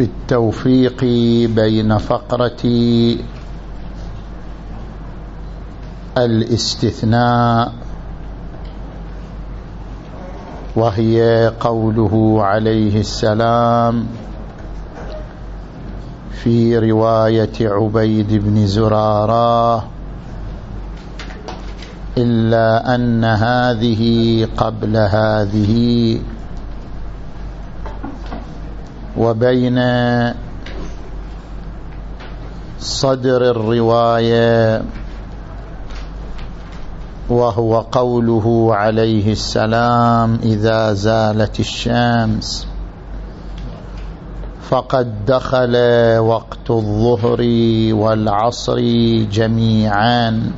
في التوفيق بين فقرة الاستثناء وهي قوله عليه السلام في رواية عبيد بن زرارة إلا أن هذه قبل هذه وبين صدر الرواية وهو قوله عليه السلام إذا زالت الشمس. فقد دخل وقت الظهر والعصر جميعا.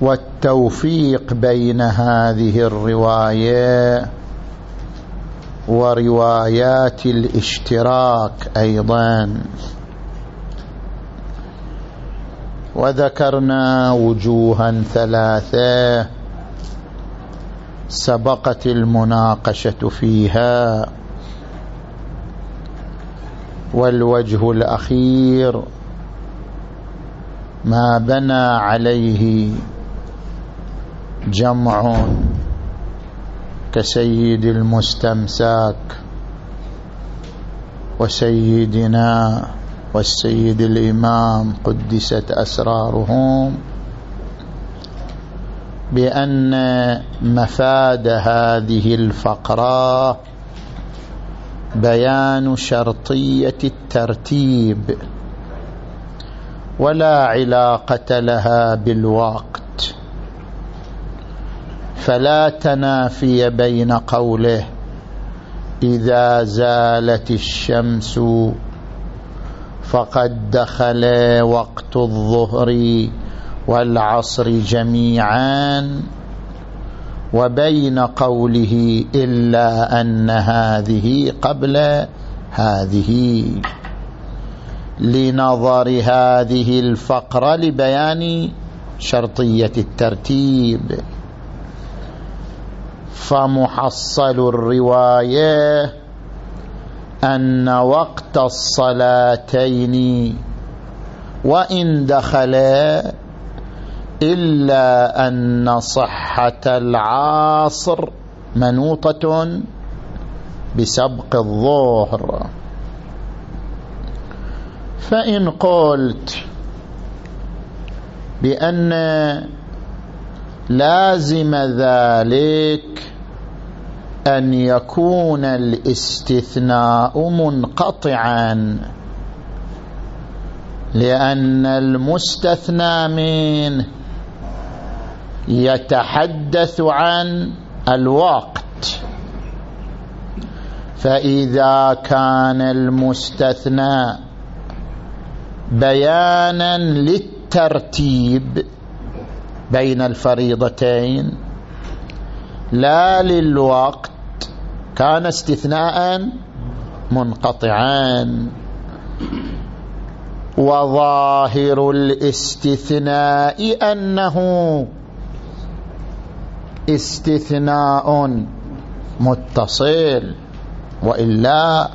والتوفيق بين هذه الرواية وروايات الاشتراك أيضا. وذكرنا وجوها ثلاثة سبقت المناقشة فيها. والوجه الأخير ما بنى عليه جمع. كسيد المستمساك وسيدنا والسيد الإمام قدست أسرارهم بأن مفاد هذه الفقرة بيان شرطية الترتيب ولا علاقة لها بالوقت. فلا تنافي بين قوله إذا زالت الشمس فقد دخل وقت الظهر والعصر جميعا وبين قوله إلا أن هذه قبل هذه. لنظر هذه الفقرة لبيان شرطية الترتيب. فمحصل الرواية أن وقت الصلاتين وإن دخل إلا أن صحة العاصر منوطة بسبق الظهر. فإن قلت بأن لازم ذلك أن يكون الاستثناء منقطعا لأن المستثنى منه يتحدث عن الوقت. فإذا كان المستثنى بيانا للترتيب بين الفريضتين. لا للوقت كان استثناء منقطعا وظاهر الاستثناء أنه استثناء متصل. وإلا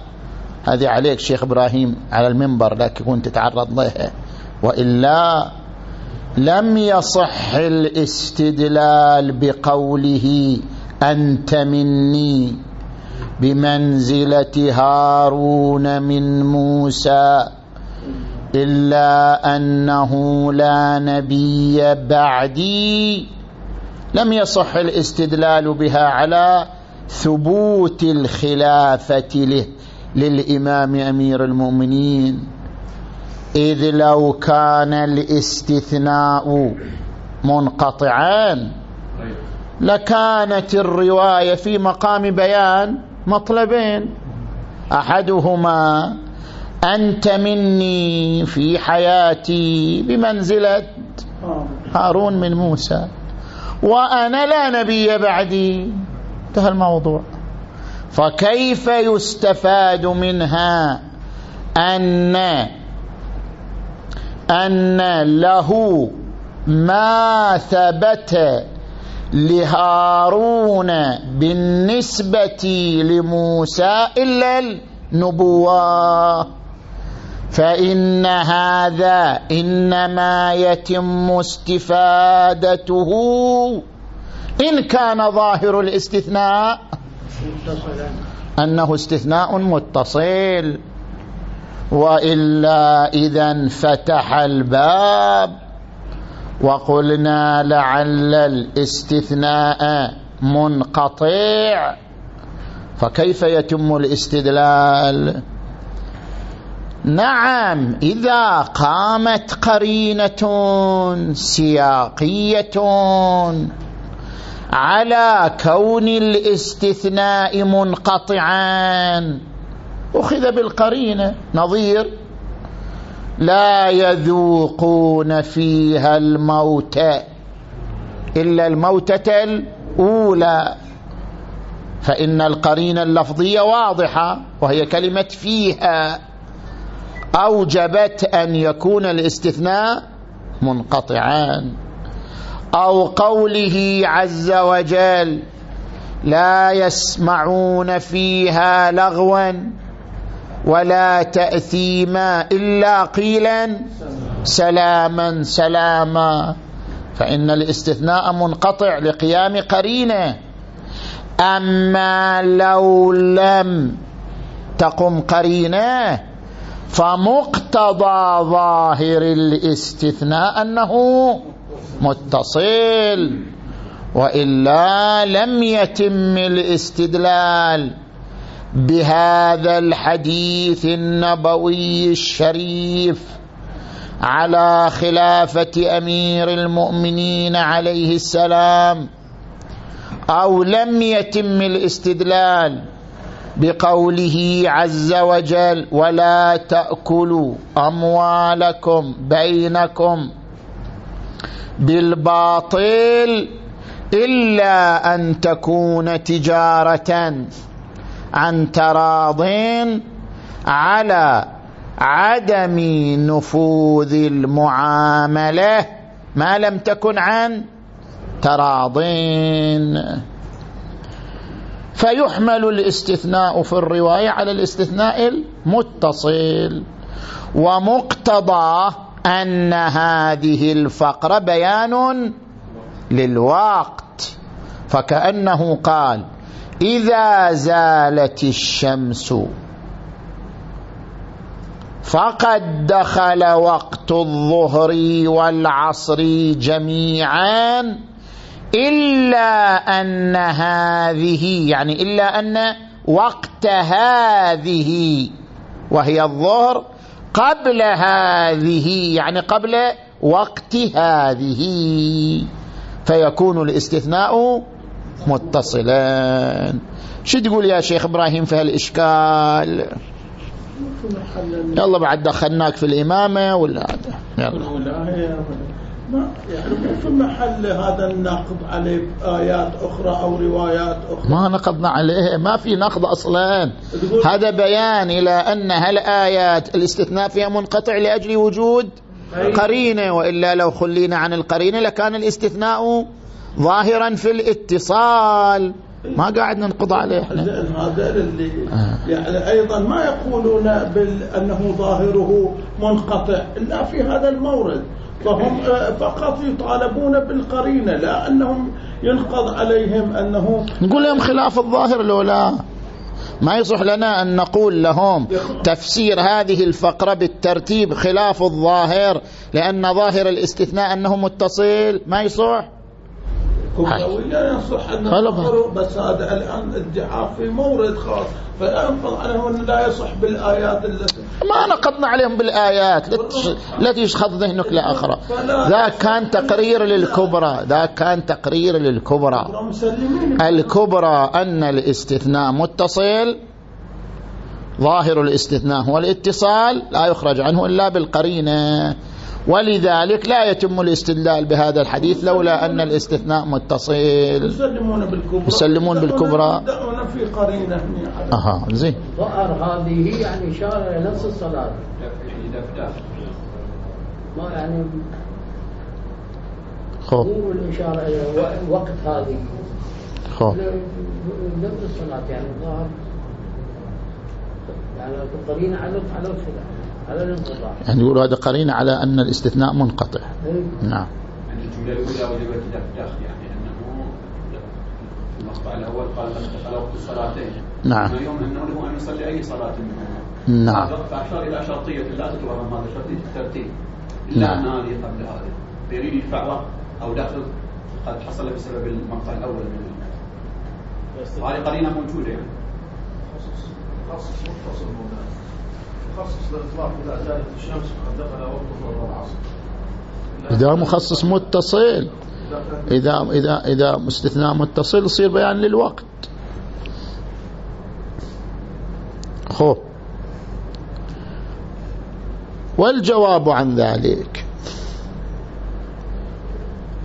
هذه عليك شيخ إبراهيم على المنبر لكن كنت تتعرض لها وإلا لم يصح الاستدلال بقوله أنت مني بمنزلة هارون من موسى إلا أنه لا نبي بعدي. لم يصح الاستدلال بها على ثبوت الخلافة له للإمام أمير المؤمنين. إذ لو كان الاستثناء منقطعا لكانت الرواية في مقام بيان مطلبين. أحدهما أنت مني في حياتي بمنزلة هارون من موسى وأنا لا نبي بعدي. انتهى الموضوع. فكيف يستفاد منها أن أن له ما ثبت لهارون بالنسبة لموسى إلا النبوة. فإن هذا إنما يتم استفادته إن كان ظاهر الاستثناء. أنه استثناء متصل. وإلا إذا انفتح الباب وقلنا لعل الاستثناء منقطع. فكيف يتم الاستدلال؟ نعم إذا قامت قرينة سياقية على كون الاستثناء منقطعا. أخذ بالقرينة نظير. لا يذوقون فيها الموت إلا الموتة الأولى. فإن القرينة اللفظية واضحة وهي كلمة فيها. أوجبت أن يكون الاستثناء منقطعا أو قوله عز وجل لا يسمعون فيها لغوا. ولا تأثيما إلا قيلا سلاما سلاما. فإن الاستثناء منقطع لقيام قرينة. أما لو لم تقم قرينة فمقتضى ظاهر الاستثناء أنه متصل. وإلا لم يتم الاستدلال. بهذا الحديث النبوي الشريف على خلافة أمير المؤمنين عليه السلام أو لم يتم الاستدلال بقوله عز وجل ولا تأكلوا أموالكم بينكم بالباطل إلا أن تكون تجارة عن تراض على عدم نفوذ المعاملة ما لم تكن عن تراضين. فيحمل الاستثناء في الرواية على الاستثناء المتصل ومقتضى أن هذه الفقرة بيان للوقت. فكأنه قال إذا زالت الشمس فقد دخل وقت الظهر والعصر جميعا إلا أن هذه يعني إلا أن وقت هذه وهي الظهر قبل هذه يعني قبل وقت هذه فيكون الاستثناء متصلان. شو تقول يا شيخ إبراهيم في هالإشكال؟ يلا بعد دخلناك في الإمامة ولا هذا؟ يلا. ما يعني في محل هذا النقد عليه؟ آيات أخرى أو روايات أخرى؟ ما نقضنا عليه ما في نقد أصلا. هذا بيان إلى أن هالآيات الاستثناء فيها منقطع لأجل وجود قرينة وإلا لو خلينا عن القرينة لكان الاستثناء ظاهرا في الاتصال. ما قاعد ننقض عليه. إحنا هذا اللي آه. يعني أيضا ما يقولون بانه ظاهره منقطع إلا في هذا المورد. فهم آه، فقط يطالبون بالقرينة لا أنهم ينقض عليهم أنه نقول لهم خلاف الظاهر لو لا. ما يصح لنا أن نقول لهم تفسير هذه الفقرة بالترتيب خلاف الظاهر لأن ظاهر الاستثناء أنه متصل. ما يصح. كبروية يصح أن نظروا بس هذا الآن ادعاء في مورد خاص. فينفض عنه أن لا يصح بالآيات التي ما نقضنا عليهم بالآيات. لا تشخص ذهنك لآخرة ذا كان تقرير للكبرى. ذا كان تقرير للكبرى. الكبرى أن الاستثناء متصل. ظاهر الاستثناء هو الاتصال. لا يخرج عنه إلا بالقرينة. ولذلك لا يتم الاستدلال بهذا الحديث لولا أن الاستثناء متصل. يسلمون بالكبرى. يسلمون بالكبرى. في قرينة. أها زين. ظهر هذه يعني إشارة إلى نفس الصلاة. ما يعني خو مو الإشارة إلى وقت هذه. خو نفس الصلاة يعني ظهر يعني قرينة على على الخلاف على الانقطاع يعني يقول هذا قرينة على أن الاستثناء منقطع. إيه. نعم. يعني الجملة الأولى وجبت الدخل يعني أنه المقطع الأول قال دخل وقت الصلاتين. نعم. اليوم أنه له أن يصلي أي صلاة منهما نعم. فأشار إلى شرطية لا تتوهم هذا شرطية الترتيب. إلا نعم. أن هذه قبل هذه. يريد يدفع وقت أو دخل قد حصل بسبب المقطع الأول من هذه قرينة موجودة يعني. خصص متصل هنا زالت الشمس دخل وقت والعصر إذا مخصص متصل إذا إذا إذا استثناء متصل يصير بيان للوقت. خو والجواب عن ذلك.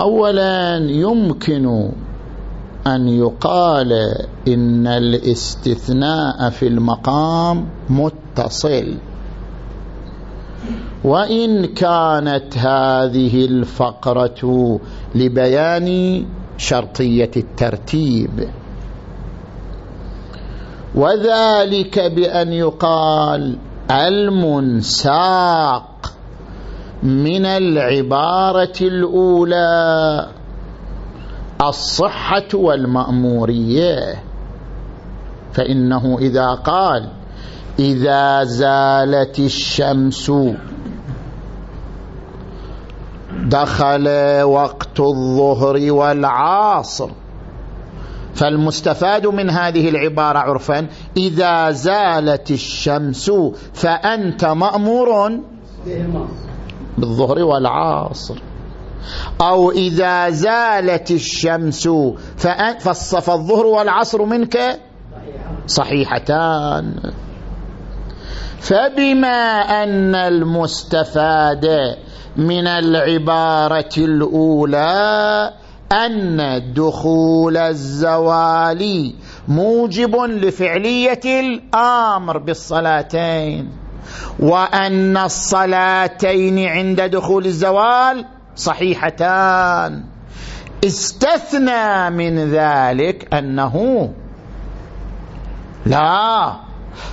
أولا يمكن أن يقال إن الاستثناء في المقام متصل. وإن كانت هذه الفقرة لبيان شرطية الترتيب. وذلك بأن يقال المنساق من العبارة الأولى الصحة والمأمورية. فإنه إذا قال إذا زالت الشمس دخل وقت الظهر والعصر. فالمستفاد من هذه العبارة عرفا إذا زالت الشمس فأنت مأمور بالظهر والعصر. أو إذا زالت الشمس فالظهر والعصر منك صحيحتان. فبما أن المستفاد من العبارة الأولى أن دخول الزوال موجب لفعلية الأمر بالصلاتين وأن الصلاتين عند دخول الزوال صحيحتان. استثنى من ذلك أنه لا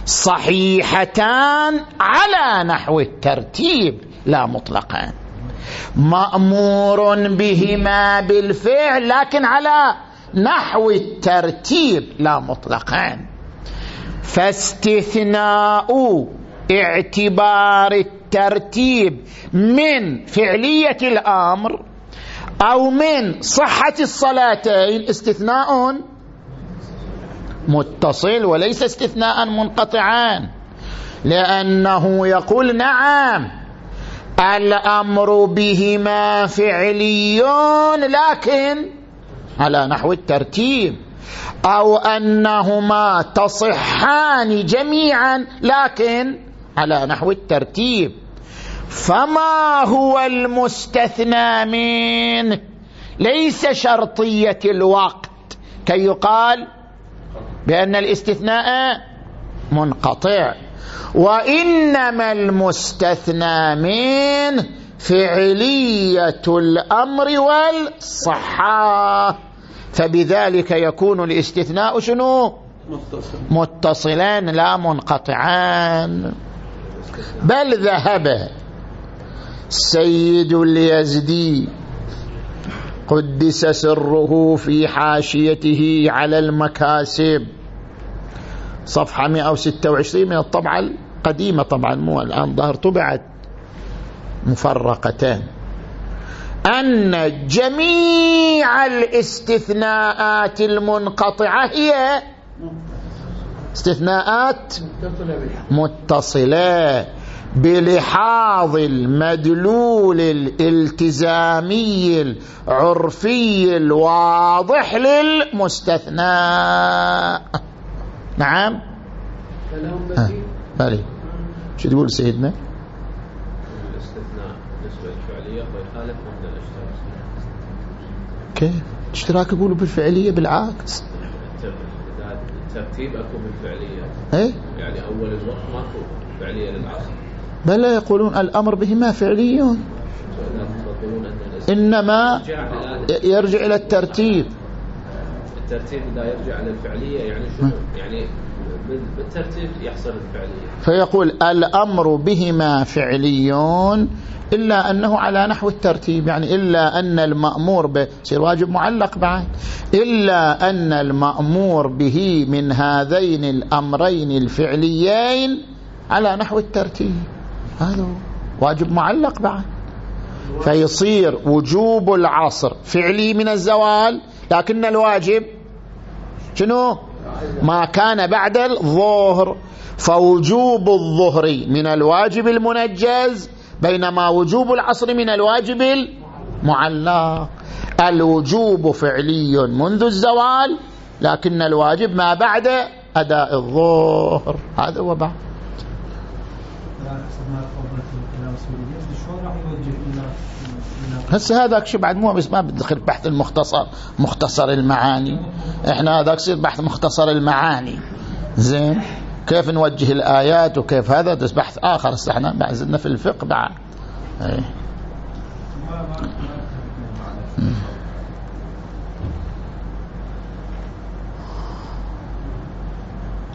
صحيحتان على نحو الترتيب لا مطلقا. مأمور بهما بالفعل لكن على نحو الترتيب لا مطلقا. فاستثناء اعتبار من فعلية الأمر أو من صحة الصلاتين استثناء متصل وليس استثناء منقطعا لأنه يقول نعم الأمر بهما فعلي لكن على نحو الترتيب. أو أنهما تصحان جميعا لكن على نحو الترتيب. فما هو المستثنى منه ليس شرطية الوقت. كي يقال بأن الاستثناء منقطع. وإنما المستثنى منه فعلية الأمر والصحة. فبذلك يكون الاستثناء شنو؟ متصلان لا منقطعان بل ذهب سيد اليزدي قدس سره في حاشيته على المكاسب. صفحة 126 من الطبعة القديمة طبعا مو الآن ظهر طبعت مفرقتان. أن جميع الاستثناءات المنقطعة هي استثناءات متصلة بلحاظ المدلول الالتزامي العرفي الواضح للمستثنى نعم. بلي. شو تقول سيدنا؟ الاستثناء بالنسبة للفعلية الاشتراك. كيف؟ اشتراك يقولوا بالفعلية بالعكس. الترتيب أكو بالفعلية إيه؟ يعني أول الوقت ماكو فعلية للعصر بل لا يقولون الأمر بهما فعليون. إنما يرجع إلى الترتيب. الترتيب إذا يرجع إلى الفعلية يعني شنو؟ يعني بالترتيب يحصل الفعلية. فيقول الأمر بهما فعليون إلا أنه على نحو الترتيب يعني إلا أن المأمور به يصير واجب معلق بعد إلا أن المأمور به من هذين الأمرين الفعليين على نحو الترتيب. هذا واجب معلق بعد. فيصير وجوب العصر فعلي من الزوال لكن الواجب شنو؟ ما كان بعد الظهر فوجوب الظهر من الواجب المنجز بينما وجوب العصر من الواجب المعلق. الوجوب فعلي منذ الزوال لكن الواجب ما بعد أداء الظهر. هذا هو بعد. هسه هذاك شو بعد مو بس ما بدخل بحث المختصر مختصر المعاني. إحنا هذاك يصير بحث مختصر المعاني. زين؟ كيف نوجه الآيات وكيف هذا؟ بس بحث آخر هسه إحنا زدنا في الفقه بعد. مم.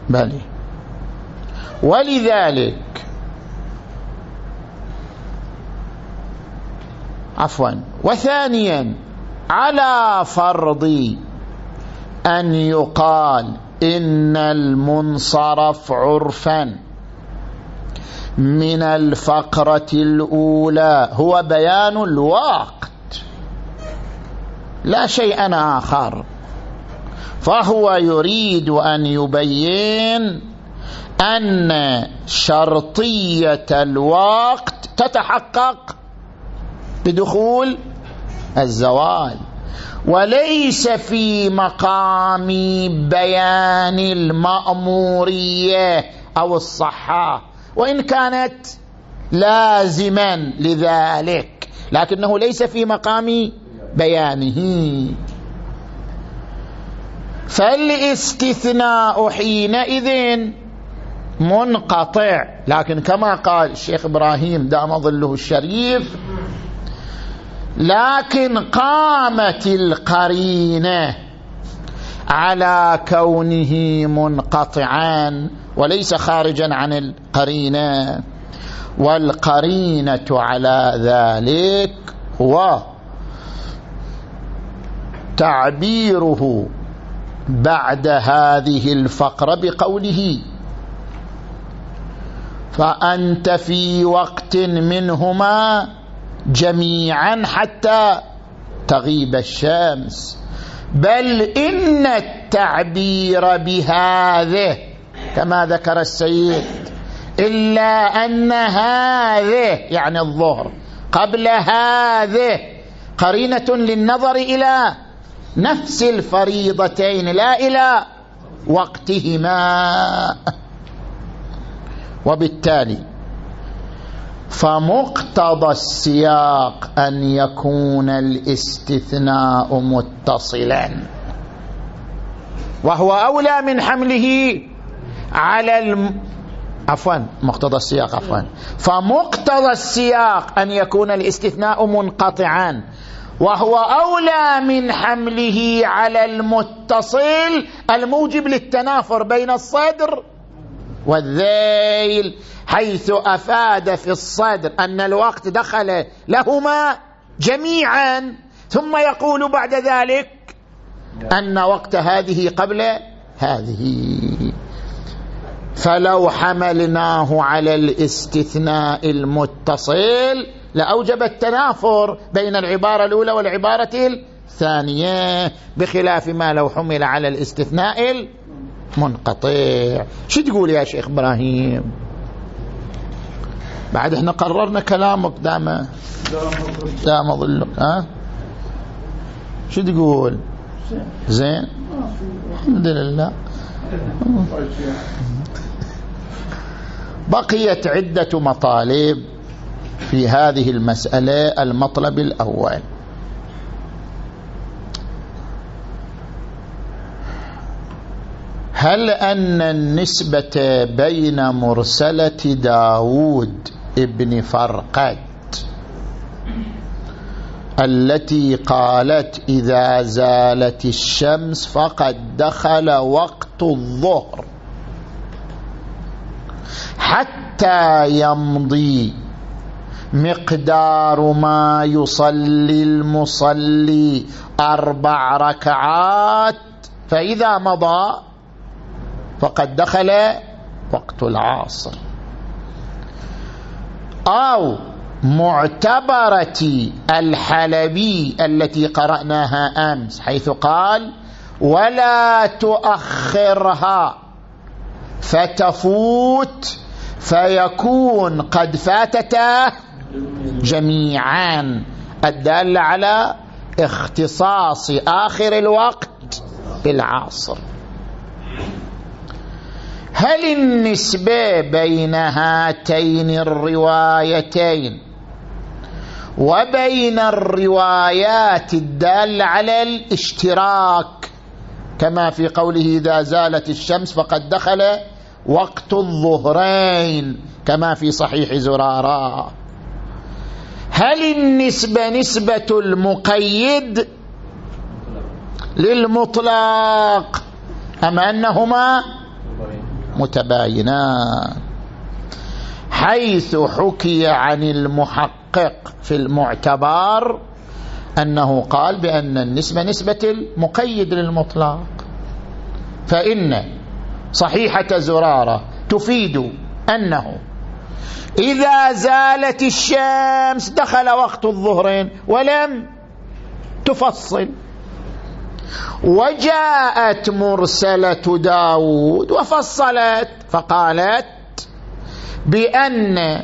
بلي. ولذلك عفوا. وثانيا على فرض أن يقال إن المنصرف عرفا من الفقرة الأولى. هو بيان الوقت. لا شيء آخر. فهو يريد أن يبين أن شرطية الوقت تتحقق بدخول الزوال. وليس في مقام بيان المأمورية أو الصحة. وإن كانت لازما لذلك. لكنه ليس في مقام بيانه. فالإستثناء حينئذ منقطع. لكن كما قال الشيخ إبراهيم دام ظله الشريف لكن قامت القرينة على كونه منقطعا وليس خارجا عن القرينة والقرينة على ذلك هو تعبيره بعد هذه الفقرة بقوله فأنت في وقت منهما جميعا حتى تغيب الشمس. بل إن التعبير بهذه كما ذكر السيد إلا أن هذه يعني الظهر قبل هذه قرينة للنظر إلى نفس الفريضتين لا إلى وقتهما. وبالتالي فمقتضى السياق أن يكون الاستثناء متصلا. وهو أولى من حمله على الم... عفوا مقتضى السياق عفوا. فمقتضى السياق أن يكون الاستثناء منقطعا. وهو أولى من حمله على المتصل الموجب للتنافر بين الصدر والذيل حيث أفاد في الصدر أن الوقت دخل لهما جميعا ثم يقول بعد ذلك أن وقت هذه قبل هذه. فلو حملناه على الاستثناء المتصل لأوجب التنافر بين العبارة الأولى والعبارة الثانية بخلاف ما لو حمل على الاستثناء منقطع. شو تقول يا شيخ إبراهيم؟ بعد إحنا قررنا كلامك دام دام ظلك ها؟ شو تقول؟ زين؟ الحمد لله. بقيت عدة مطالب في هذه المسألة المطلب الأول. هل أن النسبة بين مرسلة داود ابن فرقد التي قالت إذا زالت الشمس فقد دخل وقت الظهر حتى يمضي مقدار ما يصلي المصلي أربع ركعات فإذا مضى فقد دخل وقت العصر. أو معتبرة الحلبي التي قرأناها أمس حيث قال ولا تؤخرها فتفوت فيكون قد فاتتا جميعا. الدالة على اختصاص آخر الوقت بالعصر هل النسبة بين هاتين الروايتين وبين الروايات الدالة على الاشتراك؟ كما في قوله إذا زالت الشمس فقد دخل وقت الظهرين كما في صحيح زرارة. هل النسبة نسبة المقيد للمطلق أم أنهما متباينان حيث حكي عن المحقق في المعتبر أنه قال بأن النسبة نسبة المقيد للمطلق. فإن صحيحة زرارة تفيد أنه إذا زالت الشمس دخل وقت الظهرين ولم تفصل. وجاءت مرسلة داود وفصلت فقالت بأن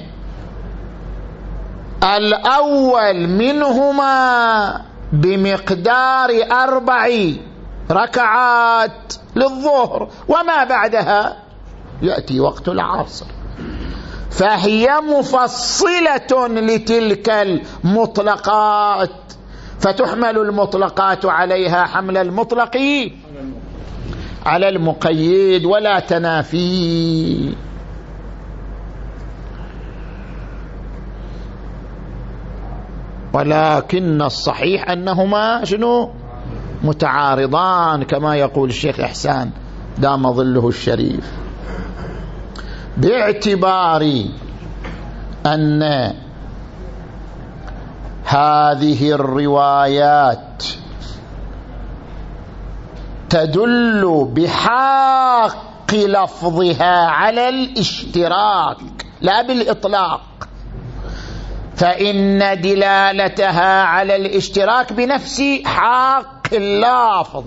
الأول منهما بمقدار أربع ركعات للظهر وما بعدها؟ يأتي وقت العصر. فهي مفصلة لتلك المطلقات. فتحمل المطلقات عليها حمل المطلق على المقيد ولا تنافي. ولكن الصحيح أنهما شنو؟ متعارضان كما يقول الشيخ إحسان دام ظله الشريف. باعتبار أن هذه الروايات تدل بحاق لفظها على الاشتراك لا بالإطلاق. فإن دلالتها على الاشتراك بنفس حاق اللافظ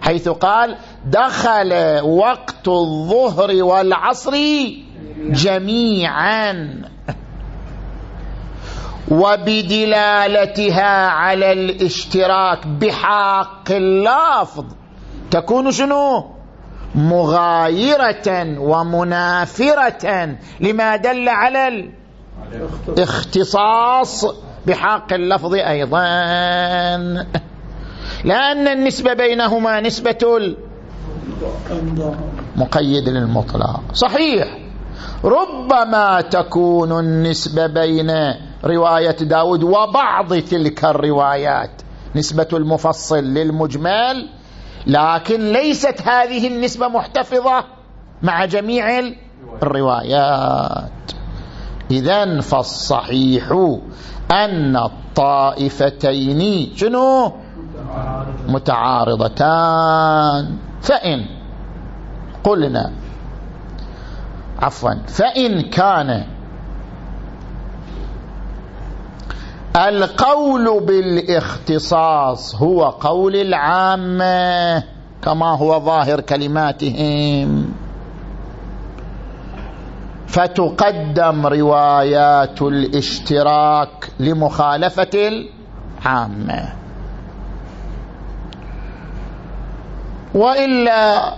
حيث قال دخل وقت الظهر والعصر جميعا. وبدلالتها على الاشتراك بحاق اللافظ تكون شنو؟ مغايرة ومنافرة. لما دل على الاختصاص بحق اللفظ أيضا. لأن النسبة بينهما نسبة مقيد للمطلق. صحيح. ربما تكون النسبة بين رواية داود وبعض تلك الروايات. نسبة المفصل للمجمل لكن ليست هذه النسبة محتفظة مع جميع الروايات. إذا فالصحيح أن الطائفتين شنو؟ متعارضتان. فإن قلنا عفوا فإن كان القول بالاختصاص هو قول العامة كما هو ظاهر كلماتهم. فتقدم روايات الاشتراك لمخالفة العامة. وإلا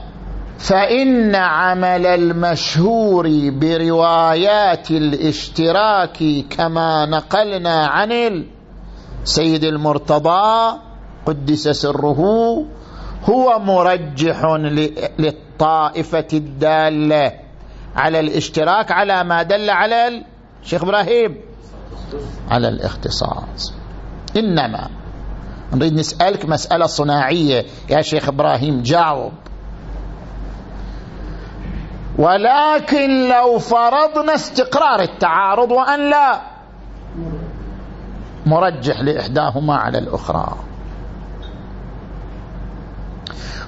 فإن عمل المشهور بروايات الاشتراك كما نقلنا عن السيد المرتضى قدس سره هو مرجح للطائفة الدالة على الاشتراك على ما دل على الشيخ إبراهيم على الاختصاص. إنما نريد نسألك مسألة صناعية. يا شيخ إبراهيم جاوب. ولكن لو فرضنا استقرار التعارض وأن لا. مرجح لإحداهما على الأخرى.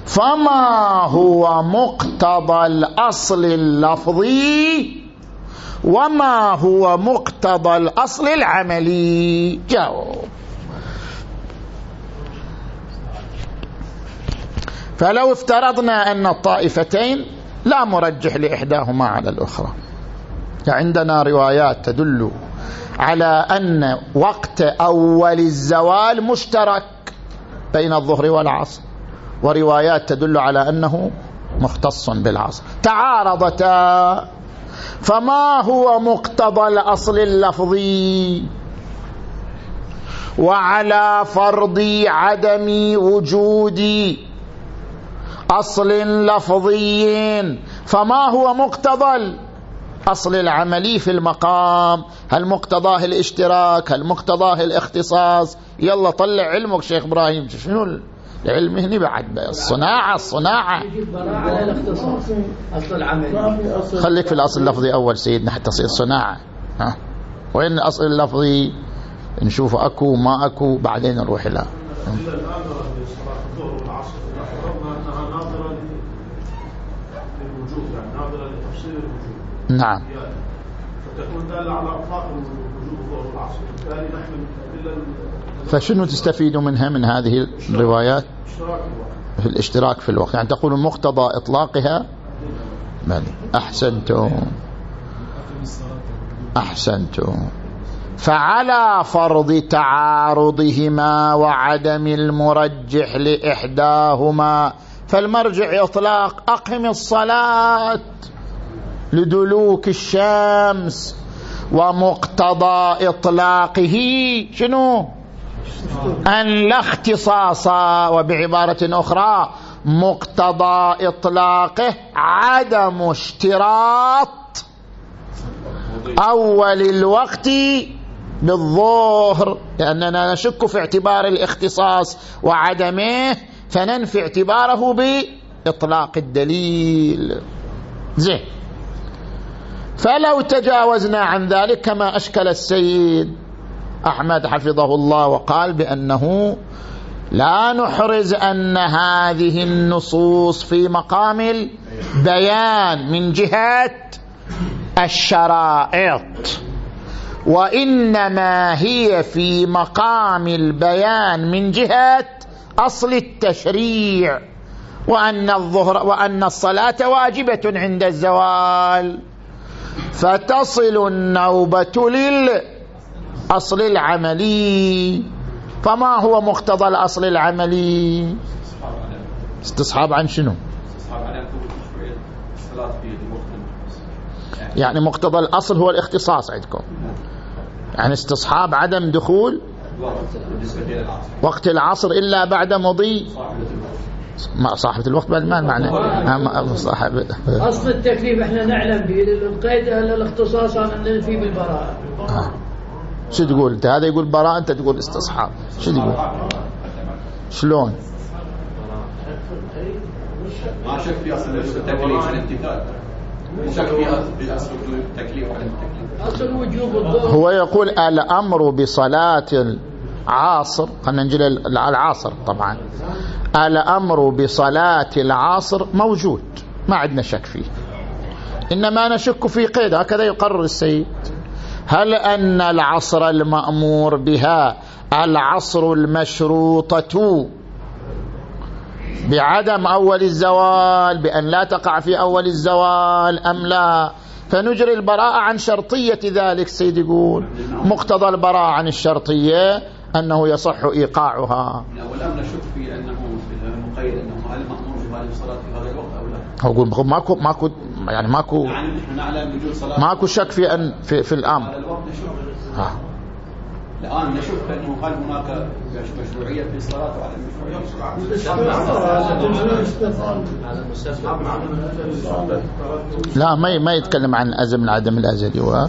فما هو مقتضى الأصل اللفظي وما هو مقتضى الأصل العملي؟ جاوب. فلو افترضنا أن الطائفتين لا مرجح لإحداهما على الأخرى. عندنا روايات تدل على أن وقت أول الزوال مشترك بين الظهر والعصر وروايات تدل على أنه مختص بالعصر. تعارضتا فما هو مقتضى الأصل اللفظي؟ وعلى فرض عدم وجود أصل لفظي فما هو مقتضى الأصل العملي في المقام؟ هل مقتضاه الاشتراك؟ هل مقتضاه الاختصاص؟ يلا طلع علمك شيخ إبراهيم. شنو العلم هنا بعد؟ الصناعة الصناعة خليك في الأصل اللفظي أول سيدنا حتى تصير صناعة. ها؟ وين الأصل اللفظي؟ نشوف أكو ما أكو بعدين نروح إلى نعم. فتكون دالة على بالتالي فشنو تستفيد منها من هذه الروايات؟ في الاشتراك في الوقت. يعني تقول مقتضى إطلاقها؟ بل أحسنتم. أحسنتم. فعلى فرض تعارضهما وعدم المرجح لإحداهما فالمرجع إطلاق أقم الصلاة. لدلوك الشمس ومقتضى إطلاقه شنو؟ أن لا اختصاص وبعبارة أخرى مقتضى إطلاقه عدم اشتراط أول الوقت بالظهر لأننا نشك في اعتبار الاختصاص وعدمه فننفي اعتباره بإطلاق الدليل. زين. فلو تجاوزنا عن ذلك كما أشكل السيد أحمد حفظه الله وقال بأنه لا نحرز أن هذه النصوص في مقام البيان من جهة الشرائط وإنما هي في مقام البيان من جهة أصل التشريع وأن الظهر وأن الصلاة واجبة عند الزوال. فتصل النوبة للأصل العملي. فما هو مقتضى الأصل العملي؟ استصحاب عن شنو؟ يعني مقتضى الأصل هو الاختصاص عندكم. يعني استصحاب عدم دخول وقت العصر إلا بعد مضي. صاحبة الوقت بعد ما معنى صاحب. أصل التكليف إحنا نعلم به القيد الاختصاص أنا ننفي بالبراءة. آه. شو تقول أنت؟ هذا يقول براءة أنت تقول استصحاب. شو تقول؟ شلون؟ ما شك في أصل التكليف الامتثال. هو يقول الأمر بصلاة العاصر خلينا نجي العاصر طبعا. الأمر بصلاة العصر موجود ما عندنا شك فيه. إنما نشك في قيد هكذا يقرر السيد. هل أن العصر المأمور بها العصر المشروطة بعدم أول الزوال بأن لا تقع في أول الزوال أم لا؟ فنجري البراءة عن شرطية ذلك سيد يقول. مقتضى البراءة عن الشرطية. أنه يصح إيقاعها والآن نشك في أنه المقيد أنه هل مأمور الصلاة في هذا الوقت أو لا؟ أقول ماكو ماكو يعني ماكو يعني نحن نعلم وجود صلاة ماكو شك في أن في, في الأمر. الآن نشك أنه هل هناك مشروعية في الصلاة وعدم مشروعية؟ لا ما ما يتكلم عن الأزم العدم الأزلي هو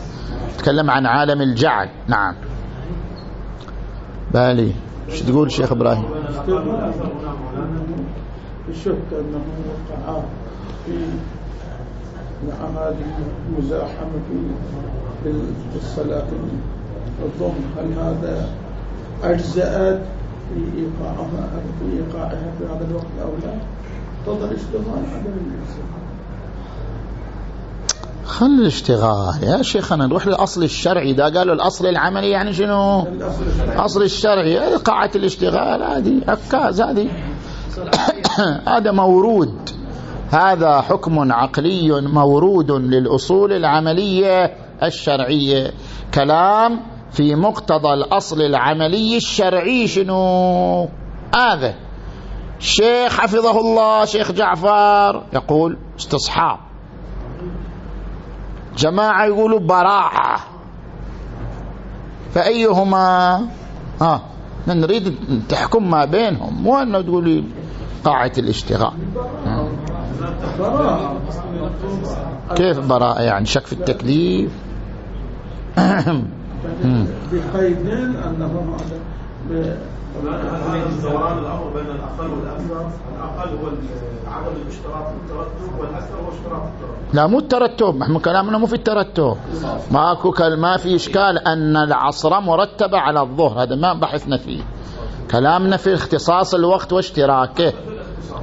يتكلم عن عالم الجعل نعم بالي. إيش تقول شيخ إبراهيم؟ الشك أنه وقع في هذه المزاحمة في الصلاة الظهر هل هذا أجزأت في إيقاعها في إيقاعها في هذا الوقت أو لا؟ تفضل اشتغال عدم الاشتغال خل الاشتغال. يا شيخنا نروح للأصل الشرعي. إذا قالوا الأصل العملي يعني شنو؟ أصل الشرعي. قاعة الاشتغال هذه عكاز هذه. هذا مورود. هذا حكم عقلي مورود للأصول العملية الشرعية. كلام في مقتضى الأصل العملي الشرعي شنو؟ هذا. الشيخ حفظه الله شيخ جعفر يقول استصحاب. جماعة يقولوا براعة فأيهما؟ ها نريد تحكم ما بينهم مو أنه تقولي قاعة الاشتغال. كيف براءة يعني؟ شك في التكليف؟ بقيدين أنه هذا ب- دوران الأمر بين الأقل والأكثر. الأقل هو عدم الاشتراط في الترتب والأكثر هو اشتراط الترتب. لا مو الترتب. إحنا كلامنا مو في الترتب. ماكو ما في إشكال أن العصر مرتبه على الظهر. هذا ما بحثنا فيه. كلامنا في اختصاص الوقت واشتراكه.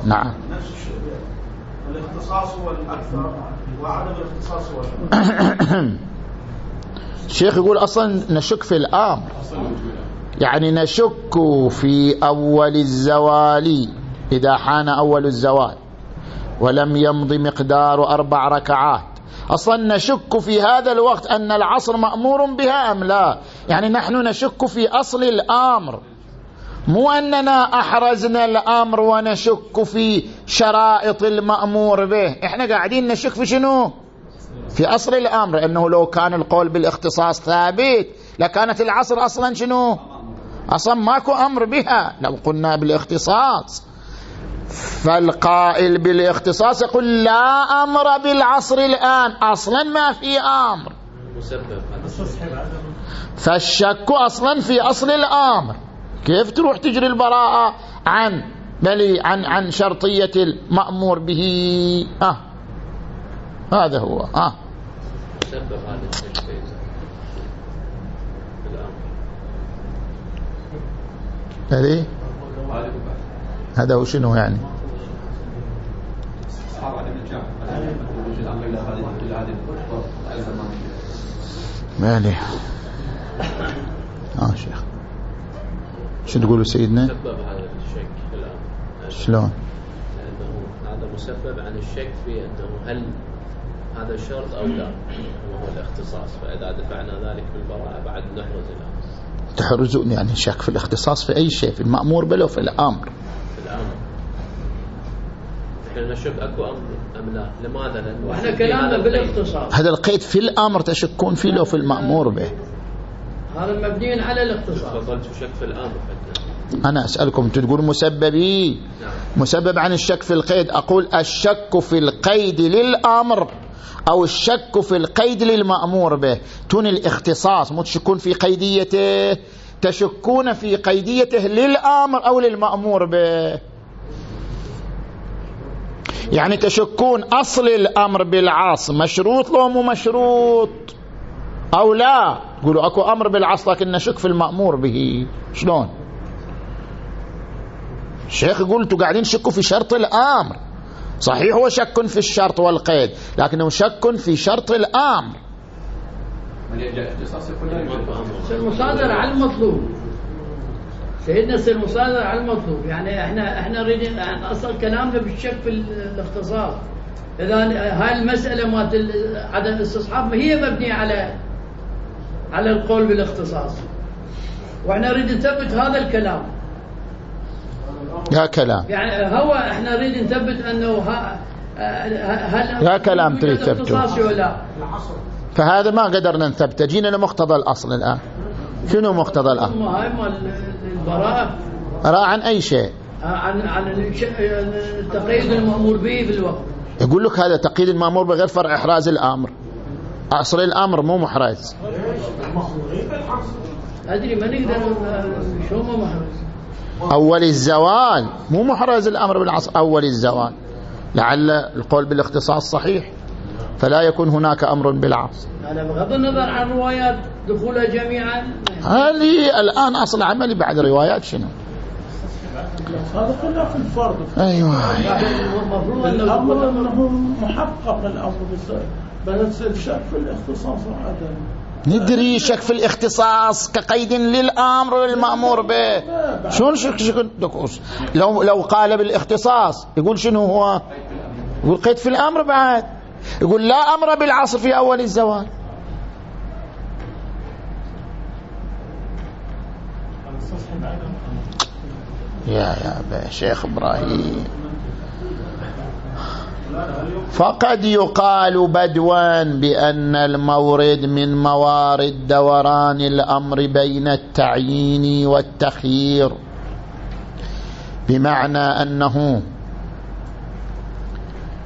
نعم. نفس الشيء الاختصاص هو الأكثر وعدم الاختصاص هو. الشيخ يقول أصلا نشك في الأمر. يعني نشك في أول الزوال إذا حان أول الزوال ولم يمض مقدار أربع ركعات. أصلا نشك في هذا الوقت أن العصر مأمور بها أم لا؟ يعني نحن نشك في أصل الأمر مو أننا أحرزنا الأمر ونشك في شرائط المأمور به. إحنا قاعدين نشك في شنو؟ في أصل الأمر أنه لو كان القول بالإختصاص ثابت لكانت العصر أصلا شنو؟ أصلا ماكو أمر بها. لو قلنا بالاختصاص. فالقائل بالاختصاص يقول لا أمر بالعصر الآن. أصلا ما في أمر. فالشك أصلا في أصل الأمر. كيف تروح تجري البراءة عن بل عن عن شرطية المأمور به؟ آه. هذا هو. آه مسبب هذا الشيء في الامر هذه هذا هو شنو يعني؟ مالي آه شيخ. شو تقولوا سيدنا؟ مسبب هذا الشك الامر شلون؟ لأنه هذا مسبب عن الشك في أنه هل هذا شرط أو لا؟ وهو الاختصاص. فإذا دفعنا ذلك بالبراءة بعد نحرز الامر تحرزون يعني شك في الاختصاص في أي شيء في المأمور بل وفي الأمر. في الأمر. نحن نشك أكو أمر أم لا؟ لماذا في هذا كلامنا القيد. بالاختصاص. هذا القيد في الأمر تشكون فيه لو في المأمور به. هذا مبني على الاختصاص. فضلت شك في الأمر؟ فتنا. أنا أسألكم تقول مسببي؟ نعم. مسبب عن الشك في القيد. أقول الشك في القيد للأمر. أو الشك في القيد للمأمور به. تون الاختصاص مو تشكون في قيديته تشكون في قيديته للآمر أو للمأمور به. يعني تشكون أصل الأمر بالعاص مشروط لو مو مشروط؟ أو لا؟ تقولوا أكو أمر بالعصر لكن نشك في المأمور به. شلون؟ الشيخ يقول أنتوا قاعدين تشكوا في شرط الآمر. صحيح هو شك في الشرط والقيد لكنه شك في شرط الآمر. المصادرة على المطلوب. سيدنا يصير مصادر على المطلوب. يعني إحنا إحنا نريد أصلا كلامنا بالشك في الاختصاص إذا هاي المسألة مالت عدم الاستصحاب هي مبنية على على القول بالاختصاص. وإحنا نريد نثبت هذا الكلام. يا كلام يعني هو إحنا نريد نثبت انه ها هل يا كلام تريد تثبته. فهذا ما قدرنا نثبته. جينا لمقتضى الأصل الآن. شنو مقتضى الأصل؟ هاي مال البراءة. براء عن أي شيء؟ عن عن التقييد المأمور به بالوقت يقول لك هذا تقييد المأمور بغير فرع إحراز الأمر. أصل الأمر مو محرز أدري ما نقدر شو مو محرز أول الزوال مو محرز الأمر بالعصر أول الزوال. لعل القول بالاختصاص صحيح. فلا يكون هناك أمر بالعصر هذا بغض النظر عن روايات دخولها جميعا. هذه الآن أصل عملي بعد روايات شنو؟ هذا خلاف الفرض أيوه. المفروض الامر أنه انه محقق الامر بس الشك في الاختصاص وعدم ندري شك في الاختصاص كقيد للأمر والمأمور به. شلون شك شك لو لو قال بالاختصاص يقول شنو هو؟ يقول قيد في الأمر بعد. يقول لا أمر بالعصر في أول الزوال يا يا شيخ إبراهيم. فقد يقال بدوا بأن المورد من موارد دوران الأمر بين التعيين والتخيير بمعنى أنه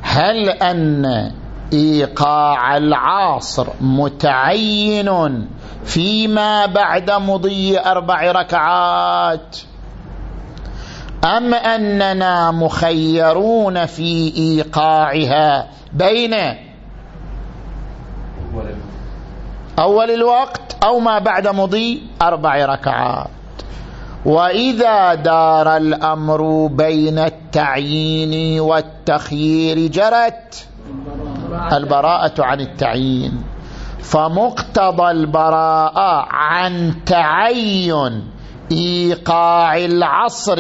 هل أن إيقاع العاصر متعين فيما بعد مضي أربع ركعات؟ أم أننا مخيرون في إيقاعها بين أول الوقت أو ما بعد مضي أربع ركعات. وإذا دار الأمر بين التعيين والتخيير جرت البراءة عن التعيين. فمقتضى البراءة عن تعين إيقاع العصر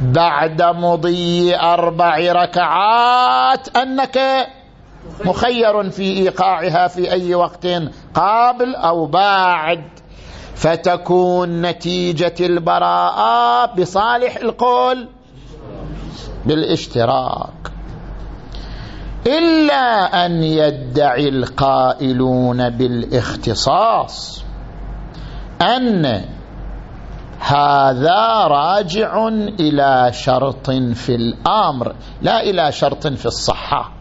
بعد مضي أربع ركعات أنك مخير في إيقاعها في أي وقت قابل أو بعد فتكون نتيجة البراءة بصالح القول بالاشتراك. إلا أن يدعي القائلون بالإختصاص أن هذا راجع إلى شرط في الأمر لا إلى شرط في الصحة.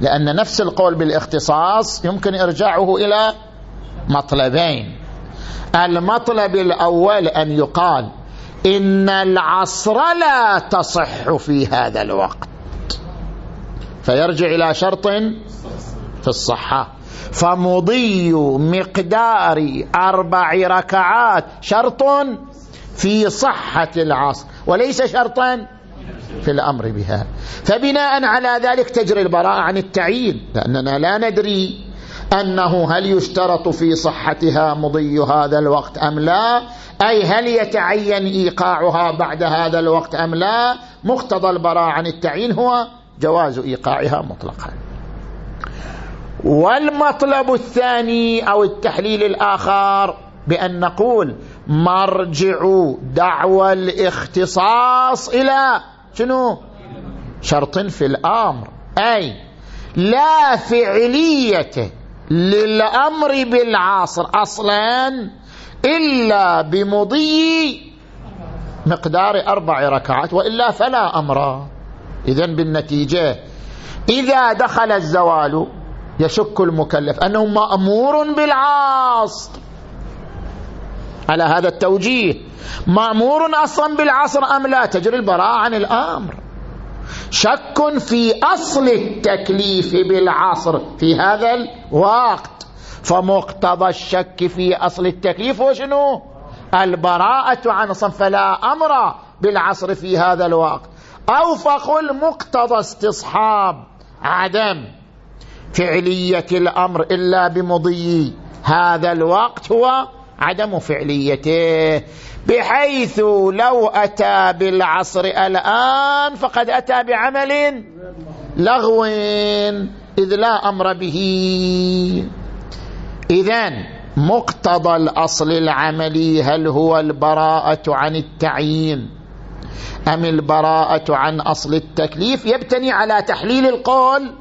لأن نفس القول بالإختصاص يمكن إرجاعه إلى مطلبين. المطلب الأول أن يقال إن العصر لا تصح في هذا الوقت. فيرجع إلى شرط في الصحة. فمضي مقدار أربع ركعات شرط في صحة العصر وليس شرطا في الأمر بها. فبناء على ذلك تجري البراءة عن التعيين لأننا لا ندري أنه هل يشترط في صحتها مضي هذا الوقت أم لا أي هل يتعين إيقاعها بعد هذا الوقت أم لا. مقتضى البراءة عن التعيين هو جواز إيقاعها مطلقا. والمطلب الثاني أو التحليل الآخر بأن نقول مرجع دعوى الاختصاص إلى شنو؟ شرط في الأمر. أي لا فعلية للأمر بالعاصر أصلا إلا بمضي مقدار أربع ركعات وإلا فلا أمر. إذن بالنتيجة إذا دخل الزوال يشك المكلف أنه مأمور بالعصر. على هذا التوجيه. مأمور أصلا بالعصر أم لا؟ تجري البراءة عن الأمر. شك في أصل التكليف بالعصر في هذا الوقت. فمقتضى الشك في أصل التكليف وشنو البراءة عن صنف فلا أمر بالعصر في هذا الوقت. أو فقل مقتضى استصحاب عدم. فعلية الأمر إلا بمضي. هذا الوقت هو عدم فعليته. بحيث لو أتى بالعصر الآن فقد أتى بعمل لغو إذ لا أمر به. إذن مقتضى الأصل العملي هل هو البراءة عن التعيين أم البراءة عن أصل التكليف؟ يبتني على تحليل القول.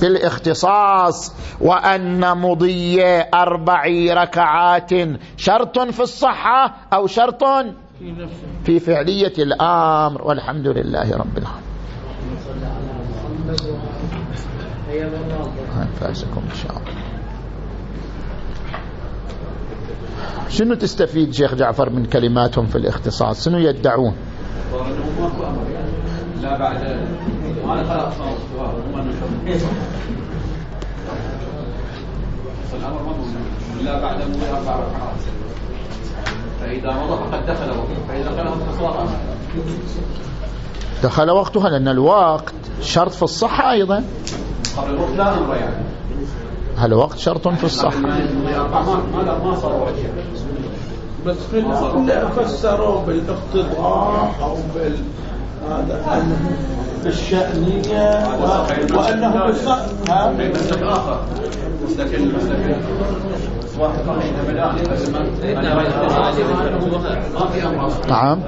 بالاختصاص وأن مضي أربع ركعات شرط في الصحة أو شرط في فعلية الأمر والحمد لله رب العالمين. فاسكم إن شاء الله شنو تستفيد شيخ جعفر من كلماتهم في الاختصاص؟ شنو يدعون؟ لا بعد ما خلق الامر مضمون لا بعد أربع ركعات فاذا مضى فقد دخل وقته فاذا دخل وقته دخل وقتها لأن الوقت شرط في الصحه أيضا قبل الوقت لا أمر يعني هل وقت شرط في الصحه ما صار بس في فسروا بالاقتضاء أو بال هذا بالشأنية وأنه بالصحة آخر مسلك المسلك واحد نعم